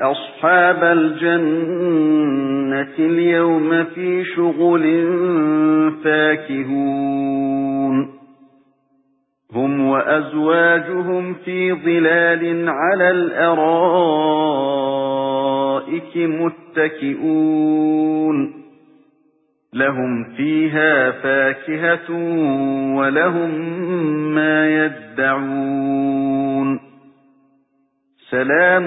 أَصْحَابَ الْجَنَّةِ الْيَوْمَ فِي شُغُلٍ فَاكِهُونَ. هُمْ وَأَزْوَاجُهُمْ فِي ظِلَالٍ عَلَى الْأَرَائِكِ مُتَّكِئُونَ. لَهُمْ فِيهَا فَاكِهَةٌ وَلَهُم مَّا يَدَّعُونَ. سَلَامٌ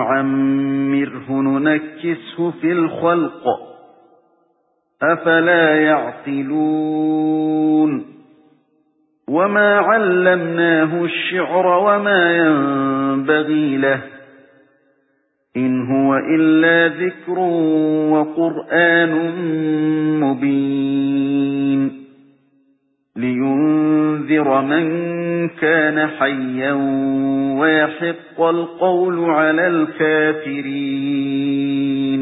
نُّعَمِّرْهُ نُنَكِّسْهُ فِي الْخَلْقِ أَفَلَا يَعْقِلُونَ وَمَا عَلَّمْنَاهُ الشِّعْرَ وَمَا يَنبَغِي لَهُ إِنْ هُوَ إِلَّا ذِكْرٌ وَقُرْآنٌ مُبِينٌ لِيُنذِرَ مَن كَانَ حَيًّا وَيَحِقَّ الْقَوْلُ عَلَى الْكَافِرِينَ.